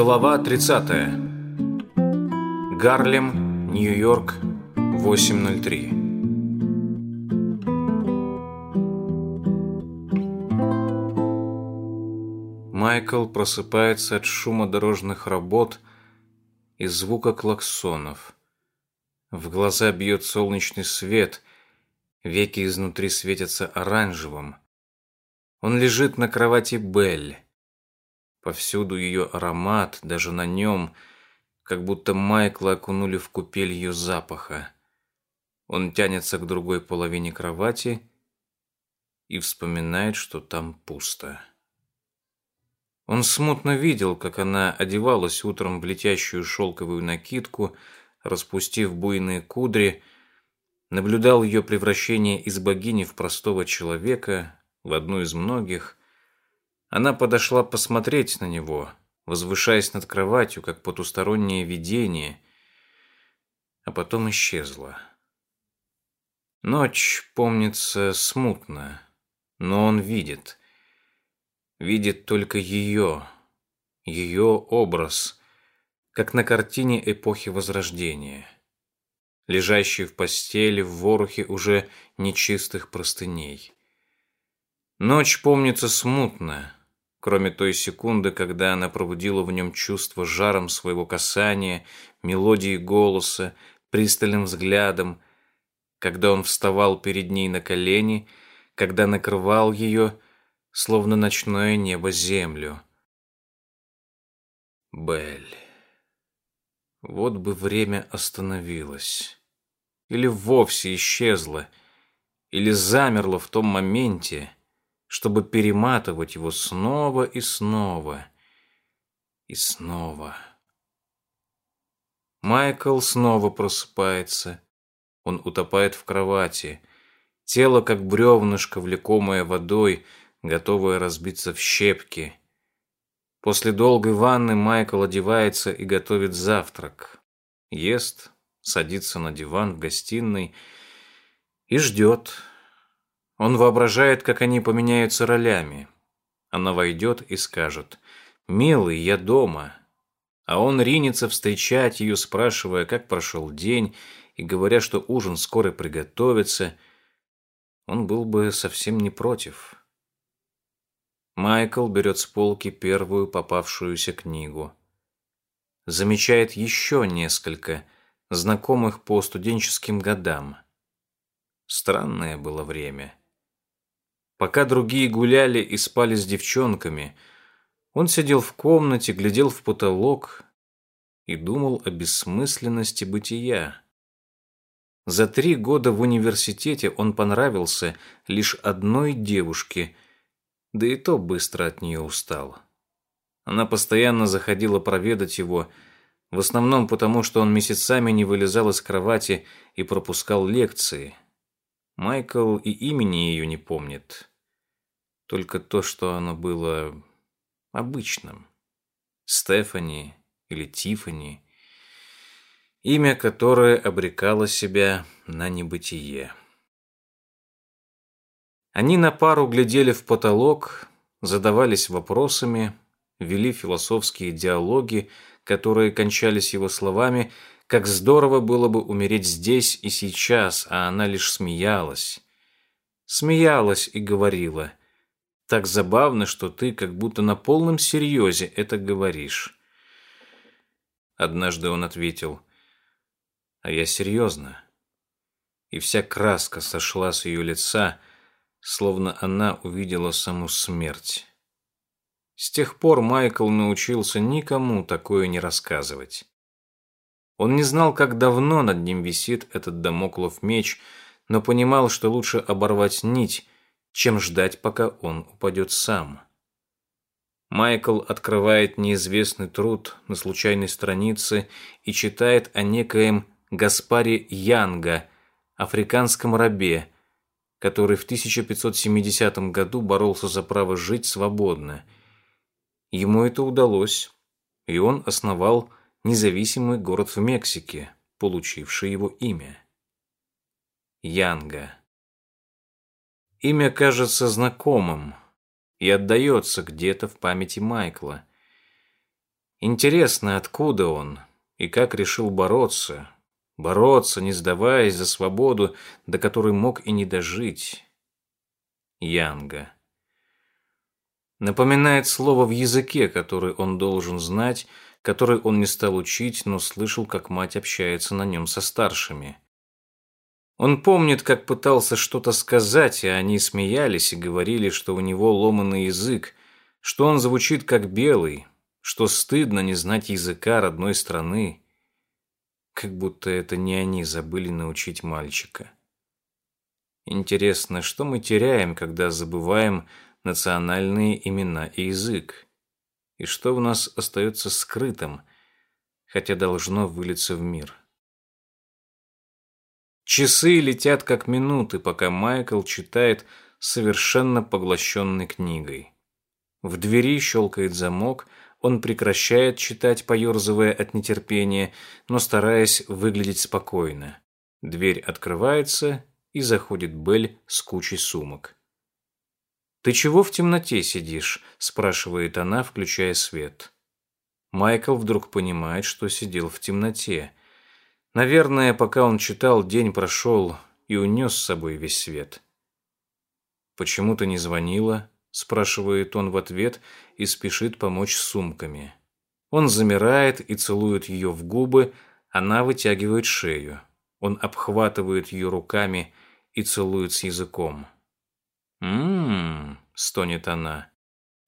Глава 30. Гарлем, Нью-Йорк, 8.03. Майкл просыпается от шума дорожных работ и звука клаксонов. В глаза бьет солнечный свет, веки изнутри светятся оранжевым. Он лежит на кровати Белль. Повсюду ее аромат, даже на нем, как будто Майкла окунули в купель ее запаха. Он тянется к другой половине кровати и вспоминает, что там пусто. Он смутно видел, как она одевалась утром в летящую шелковую накидку, распустив буйные кудри, наблюдал ее превращение из богини в простого человека, в одну из многих. Она подошла посмотреть на него, возвышаясь над кроватью, как потустороннее видение, а потом исчезла. Ночь помнится смутно, но он видит. Видит только ее, ее образ, как на картине эпохи Возрождения, лежащий в постели в ворохе уже нечистых простыней. Ночь помнится смутно, кроме той секунды, когда она пробудила в нем чувство жаром своего касания, мелодии голоса, пристальным взглядом, когда он вставал перед ней на колени, когда накрывал ее, словно ночное небо землю. Белль. Вот бы время остановилось. Или вовсе исчезло, или замерло в том моменте, чтобы перематывать его снова и снова. И снова. Майкл снова просыпается. Он утопает в кровати. Тело, как бревнышко, влекомое водой, готовое разбиться в щепки. После долгой ванны Майкл одевается и готовит завтрак. Ест, садится на диван в гостиной и ждет, он воображает, как они поменяются ролями. Она войдет и скажет «Милый, я дома». А он ринется встречать ее, спрашивая, как прошел день, и говоря, что ужин скоро приготовится. Он был бы совсем не против. Майкл берет с полки первую попавшуюся книгу. Замечает еще несколько, знакомых по студенческим годам. Странное было время. Пока другие гуляли и спали с девчонками, он сидел в комнате, глядел в потолок и думал о бессмысленности бытия. За три года в университете он понравился лишь одной девушке, да и то быстро от нее устал. Она постоянно заходила проведать его, в основном потому, что он месяцами не вылезал из кровати и пропускал лекции. Майкл и имени ее не помнит только то, что оно было обычным. Стефани или Тифани, имя которое обрекало себя на небытие. Они на пару глядели в потолок, задавались вопросами, вели философские диалоги, которые кончались его словами, как здорово было бы умереть здесь и сейчас, а она лишь смеялась. Смеялась и говорила, так забавно, что ты как будто на полном серьезе это говоришь. Однажды он ответил, а я серьезно. И вся краска сошла с ее лица, словно она увидела саму смерть. С тех пор Майкл научился никому такое не рассказывать. Он не знал, как давно над ним висит этот домоклов меч, но понимал, что лучше оборвать нить, чем ждать, пока он упадет сам. Майкл открывает неизвестный труд на случайной странице и читает о некоем Гаспаре Янга, африканском рабе, который в 1570 году боролся за право жить свободно. Ему это удалось, и он основал независимый город в Мексике, получивший его имя. Янга. Имя кажется знакомым и отдается где-то в памяти Майкла. Интересно, откуда он и как решил бороться. Бороться, не сдаваясь за свободу, до которой мог и не дожить. Янга. Напоминает слово в языке, который он должен знать, который он не стал учить, но слышал, как мать общается на нем со старшими. Он помнит, как пытался что-то сказать, и они смеялись и говорили, что у него ломанный язык, что он звучит как белый, что стыдно не знать языка родной страны. Как будто это не они забыли научить мальчика. Интересно, что мы теряем, когда забываем национальные имена и язык? И что в нас остается скрытым, хотя должно вылиться в мир? Часы летят как минуты, пока Майкл читает совершенно поглощенной книгой. В двери щелкает замок, он прекращает читать, поерзывая от нетерпения, но стараясь выглядеть спокойно. Дверь открывается, и заходит Белль с кучей сумок. «Ты чего в темноте сидишь?» – спрашивает она, включая свет. Майкл вдруг понимает, что сидел в темноте. Наверное, пока он читал, день прошел и унес с собой весь свет. «Почему ты не звонила?» – спрашивает он в ответ и спешит помочь с сумками. Он замирает и целует ее в губы, она вытягивает шею. Он обхватывает ее руками и целует с языком. «М-м-м», стонет она.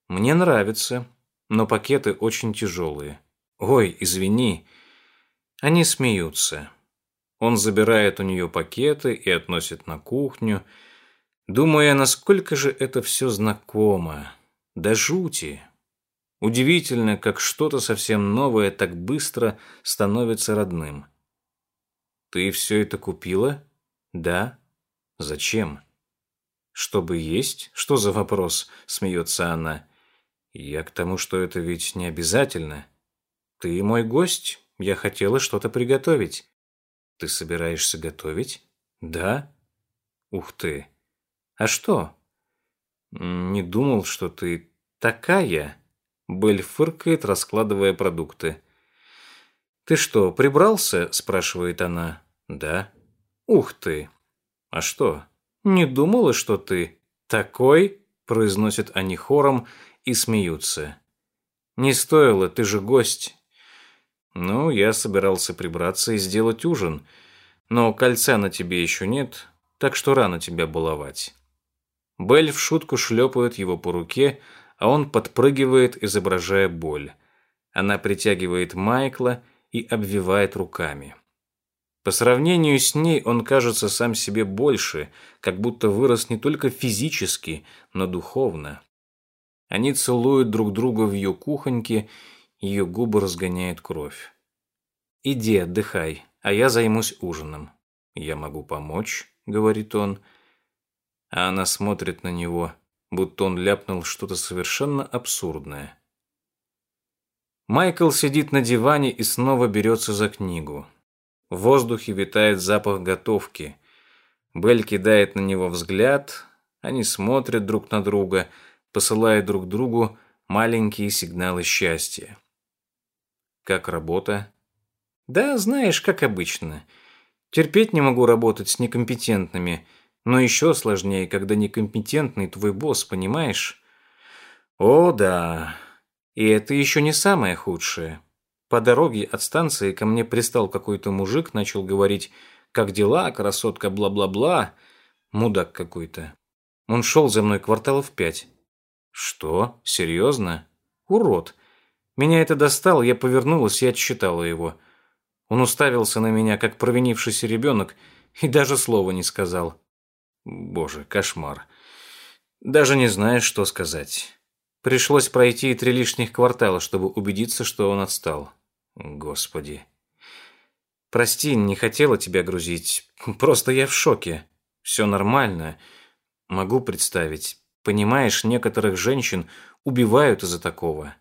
«Мне нравится, но пакеты очень тяжелые. Ой, извини». Они смеются. Он забирает у нее пакеты и относит на кухню, думая, насколько же это все знакомо. Да жути. Удивительно, как что-то совсем новое так быстро становится родным. «Ты все это купила?» «Да». «Зачем?» «Чтобы есть? Что за вопрос?» – смеется она. «Я к тому, что это ведь не обязательно. Ты мой гость, я хотела что-то приготовить». «Ты собираешься готовить?» «Да». «Ух ты! А что?» «Не думал, что ты такая?» Белль фыркает, раскладывая продукты. «Ты что, прибрался?» – спрашивает она. «Да». «Ух ты! А что?» «Не думала, что ты такой?» – произносят они хором и смеются. «Не стоило, ты же гость». «Ну, я собирался прибраться и сделать ужин, но кольца на тебе еще нет, так что рано тебя баловать». Белль в шутку шлепает его по руке, а он подпрыгивает, изображая боль. Она притягивает Майкла и обвивает руками. По сравнению с ней он кажется сам себе больше, как будто вырос не только физически, но духовно. Они целуют друг друга в ее кухоньке, ее губы разгоняют кровь. «Иди отдыхай, а я займусь ужином». «Я могу помочь», — говорит он. А она смотрит на него, будто он ляпнул что-то совершенно абсурдное. Майкл сидит на диване и снова берется за книгу. В воздухе витает запах готовки. Белль кидает на него взгляд, они смотрят друг на друга, посылая друг другу маленькие сигналы счастья. Как работа? Да, знаешь, как обычно. Терпеть не могу работать с некомпетентными, но еще сложнее, когда некомпетентный твой босс, понимаешь? О, да. И это еще не самое худшее. По дороге от станции ко мне пристал какой-то мужик, начал говорить «Как дела, красотка, бла-бла-бла». Мудак какой-то. Он шел за мной кварталов пять. Что? Серьезно? Урод. Меня это достало, я повернулась и отсчитала его. Он уставился на меня, как провинившийся ребенок, и даже слова не сказал. Боже, кошмар. Даже не знаю, что сказать. Пришлось пройти три лишних квартала, чтобы убедиться, что он отстал. Господи. Прости, не хотела тебя грузить. Просто я в шоке. Все нормально. Могу представить. Понимаешь, некоторых женщин убивают из-за такого.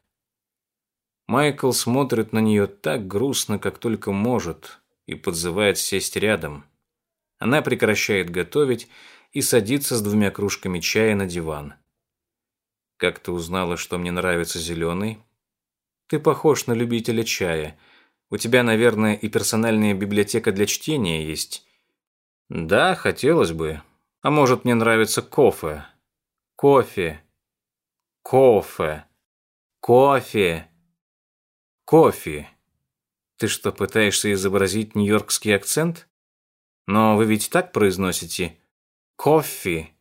Майкл смотрит на нее так грустно, как только может, и подзывает сесть рядом. Она прекращает готовить и садится с двумя кружками чая на диван. «Как ты узнала, что мне нравится зеленый?» Ты похож на любителя чая. У тебя, наверное, и персональная библиотека для чтения есть. Да, хотелось бы. А может, мне нравится кофе. Кофе. Кофе. Кофе. Кофе. Ты что, пытаешься изобразить нью-йоркский акцент? Но вы ведь так произносите? Кофе.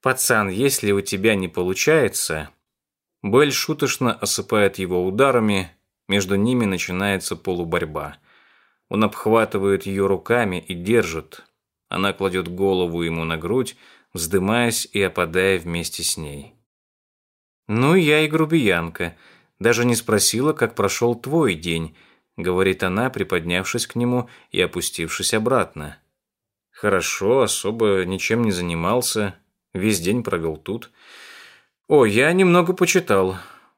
Пацан, если у тебя не получается... Белль шуточно осыпает его ударами, между ними начинается полуборьба. Он обхватывает ее руками и держит. Она кладет голову ему на грудь, вздымаясь и опадая вместе с ней. «Ну, я и грубиянка. Даже не спросила, как прошел твой день», — говорит она, приподнявшись к нему и опустившись обратно. «Хорошо, особо ничем не занимался. Весь день провел тут. О, я немного почитал.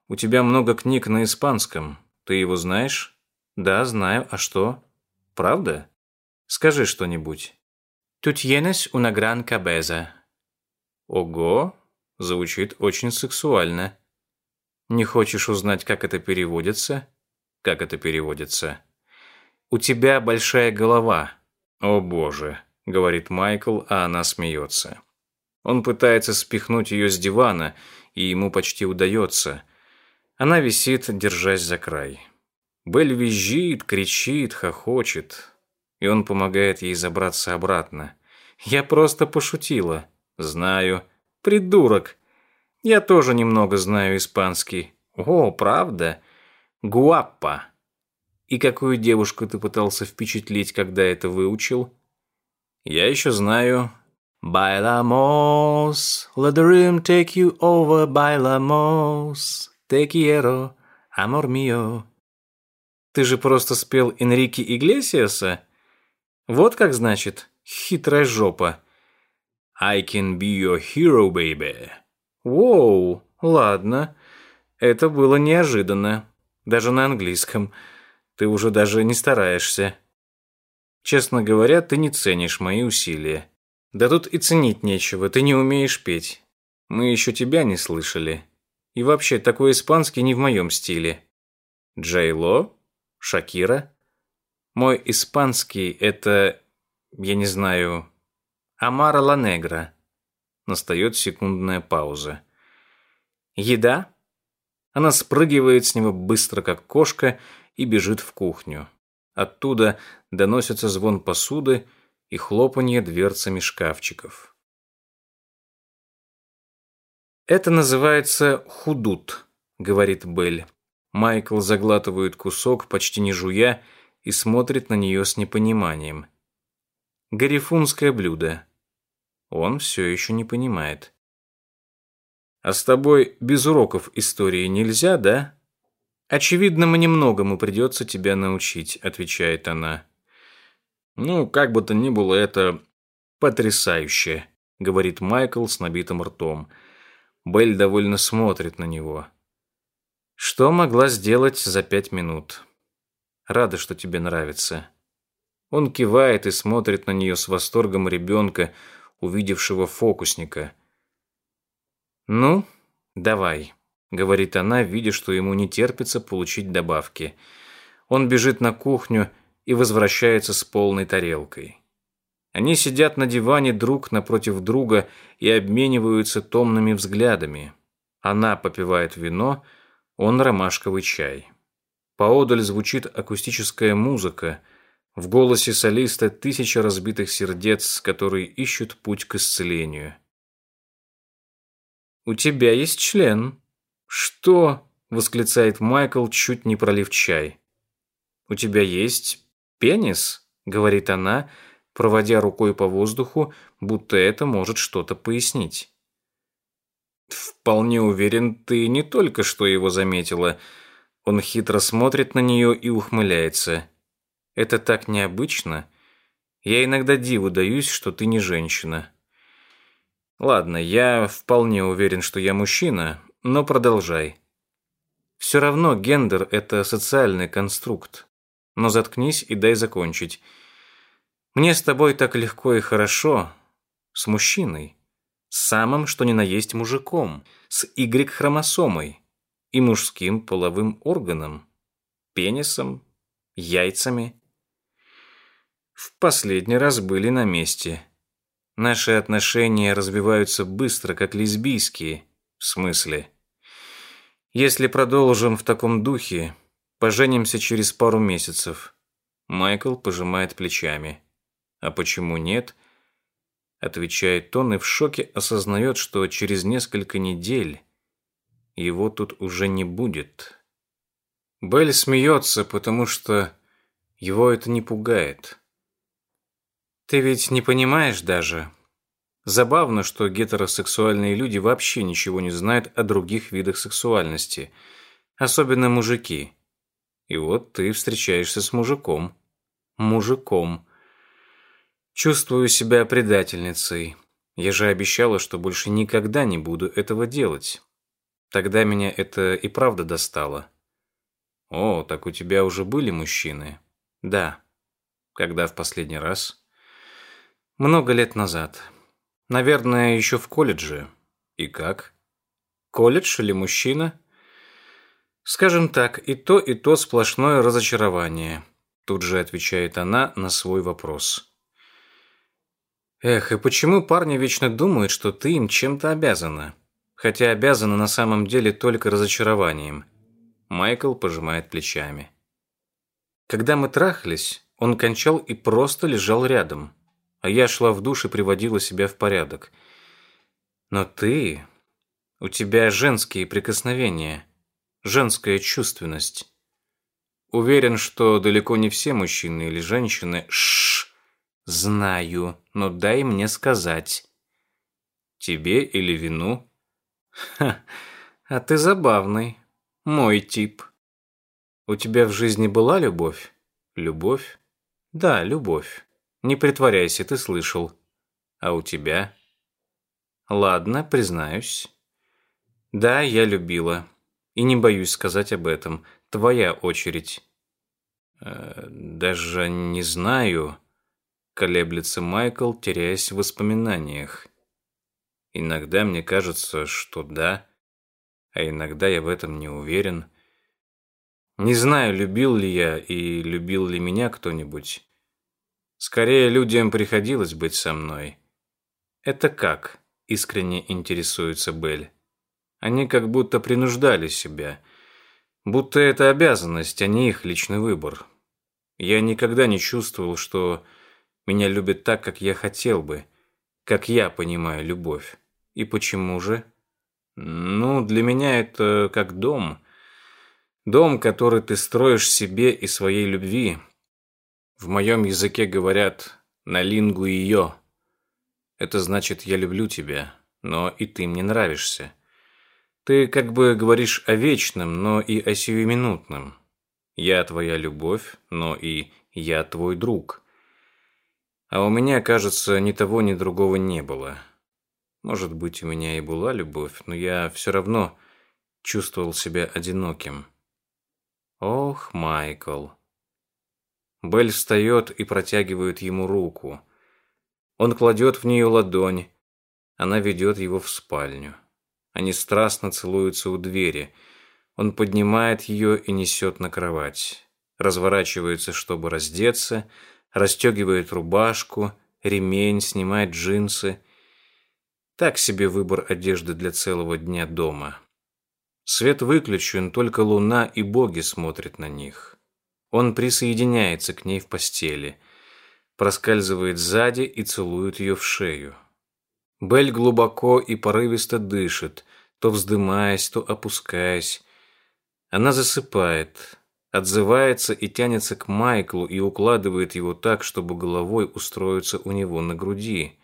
У тебя много книг на испанском. Ты его знаешь? Да, знаю. А что? Правда? Скажи что-нибудь. «Tú tienes una gran cabeza». Ого, звучит очень сексуально. Не хочешь узнать, как это переводится? Как это переводится? У тебя большая голова. О боже, говорит Майкл, а она смеется. Он пытается спихнуть ее с дивана, и ему почти удается. Она висит, держась за край. Белль визжит, кричит, хохочет, и он помогает ей забраться обратно. «Я просто пошутила». «Знаю. Придурок. Я тоже немного знаю испанский». «О, правда? Гуаппа». «И какую девушку ты пытался впечатлить, когда это выучил?» «Я еще знаю Bailamos, let the room take you over, bailamos, te quiero, amor mío. Ты же просто спел Энрике Иглесиаса? Вот как значит, хитрая жопа. I can be your hero, baby. Воу, ладно. Это было неожиданно. Даже на английском. Ты уже даже не стараешься. Честно говоря, ты не ценишь мои усилия. Да тут и ценить нечего, ты не умеешь петь. Мы еще тебя не слышали. И вообще, такой испанский не в моем стиле. Джей Ло? Шакира? Мой испанский – это, я не знаю, Амара Ла Негра. Настает секундная пауза. Еда? Она спрыгивает с него быстро, как кошка, и бежит в кухню. Оттуда доносится звон посуды, и хлопанье дверцами шкафчиков. «Это называется худут», — говорит Белль. Майкл заглатывает кусок, почти не жуя, и смотрит на нее с непониманием. «Гарифунское блюдо». Он все еще не понимает. «А с тобой без уроков истории нельзя, да?» «Очевидно, мне многому придется тебя научить», — отвечает она. «Ну, как бы то ни было, это потрясающе», — говорит Майкл с набитым ртом. Белль довольно смотрит на него. «Что могла сделать за пять минут? Рада, что тебе нравится». Он кивает и смотрит на нее с восторгом ребенка, увидевшего фокусника. «Ну, давай», — говорит она, видя, что ему не терпится получить добавки. Он бежит на кухню и возвращается с полной тарелкой. Они сидят на диване друг напротив друга и обмениваются томными взглядами. Она попивает вино, он ромашковый чай. Поодаль звучит акустическая музыка. В голосе солиста тысяча разбитых сердец, которые ищут путь к исцелению. «У тебя есть член?» «Что?» — восклицает Майкл, чуть не пролив чай. «У тебя есть «Пенис?» — говорит она, проводя рукой по воздуху, будто это может что-то пояснить. «Вполне уверен, ты не только что его заметила». Он хитро смотрит на нее и ухмыляется. «Это так необычно. Я иногда диву даюсь, что ты не женщина». «Ладно, я вполне уверен, что я мужчина, но продолжай». Все равно гендер – это социальный конструкт но заткнись и дай закончить. Мне с тобой так легко и хорошо. С мужчиной. С самым, что ни на есть мужиком. С Y-хромосомой. и мужским половым органом, пенисом, яйцами. В последний раз были на месте. Наши отношения развиваются быстро, как лесбийские. В смысле? Если продолжим в таком духе, поженимся через пару месяцев. Майкл пожимает плечами. А почему нет? Отвечает он и в шоке осознает, что через несколько недель его тут уже не будет. Белль смеется, потому что его это не пугает. Ты ведь не понимаешь даже. Забавно, что гетеросексуальные люди вообще ничего не знают о других видах сексуальности, особенно мужики. И вот ты встречаешься с мужиком. Мужиком. Чувствую себя предательницей. Я же обещала, что больше никогда не буду этого делать. Тогда меня это и правда достало. О, так у тебя уже были мужчины? Да. Когда в последний раз? Много лет назад. Наверное, еще в колледже. И как? Колледж или мужчина? Скажем так, и то, и то сплошное разочарование. Тут же отвечает она на свой вопрос. Эх, и почему парни вечно думают, что ты им чем-то обязана? Хотя обязана на самом деле только разочарованием. Майкл пожимает плечами. Когда мы трахались, он кончал и просто лежал рядом, а я шла в душ и приводила себя в порядок. Но ты... У тебя женские прикосновения, женская чувственность. Уверен, что далеко не все мужчины или женщины... Шш, знаю, но дай мне сказать. Тебе или вину? Ха, а ты забавный. Мой тип. У тебя в жизни была любовь? Любовь? Да, любовь. Не притворяйся, ты слышал. А у тебя? Ладно, признаюсь. Да, я любила. И не боюсь сказать об этом. Твоя очередь. Э, даже не знаю, колеблется Майкл, теряясь в воспоминаниях. Иногда мне кажется, что да, а иногда я в этом не уверен. Не знаю, любил ли я и любил ли меня кто-нибудь. Скорее, людям приходилось быть со мной. Это как? Искренне интересуется Белль. Они как будто принуждали себя. Будто это обязанность, а не их личный выбор. Я никогда не чувствовал, что меня любят так, как я хотел бы, как я понимаю любовь. И почему же? Ну, для меня это как дом. Дом, который ты строишь себе и своей любви. В моем языке говорят «на лингу ее». Это значит «я люблю тебя», но и ты мне нравишься. Ты как бы говоришь о вечном, но и о сиюминутном. Я твоя любовь, но и я твой друг. А у меня, кажется, ни того, ни другого не было. Может быть, у меня и была любовь, но я все равно чувствовал себя одиноким. Ох, Майкл. Белль встает и протягивает ему руку. Он кладет в нее ладонь. Она ведет его в спальню. Они страстно целуются у двери. Он поднимает ее и несет на кровать. Разворачивается, чтобы раздеться, расстегивает рубашку, ремень, снимает джинсы – так себе выбор одежды для целого дня дома. Свет выключен, только луна и боги смотрят на них. Он присоединяется к ней в постели, проскальзывает сзади и целует ее в шею. Бель глубоко и порывисто дышит, то вздымаясь, то опускаясь. Она засыпает, отзывается и тянется к Майклу и укладывает его так, чтобы головой устроиться у него на груди.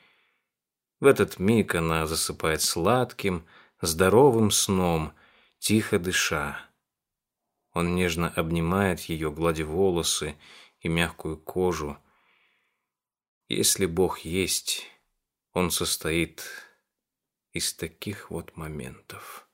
В этот миг она засыпает сладким, здоровым сном, тихо дыша. Он нежно обнимает ее, гладя волосы и мягкую кожу. Если Бог есть, Он состоит из таких вот моментов.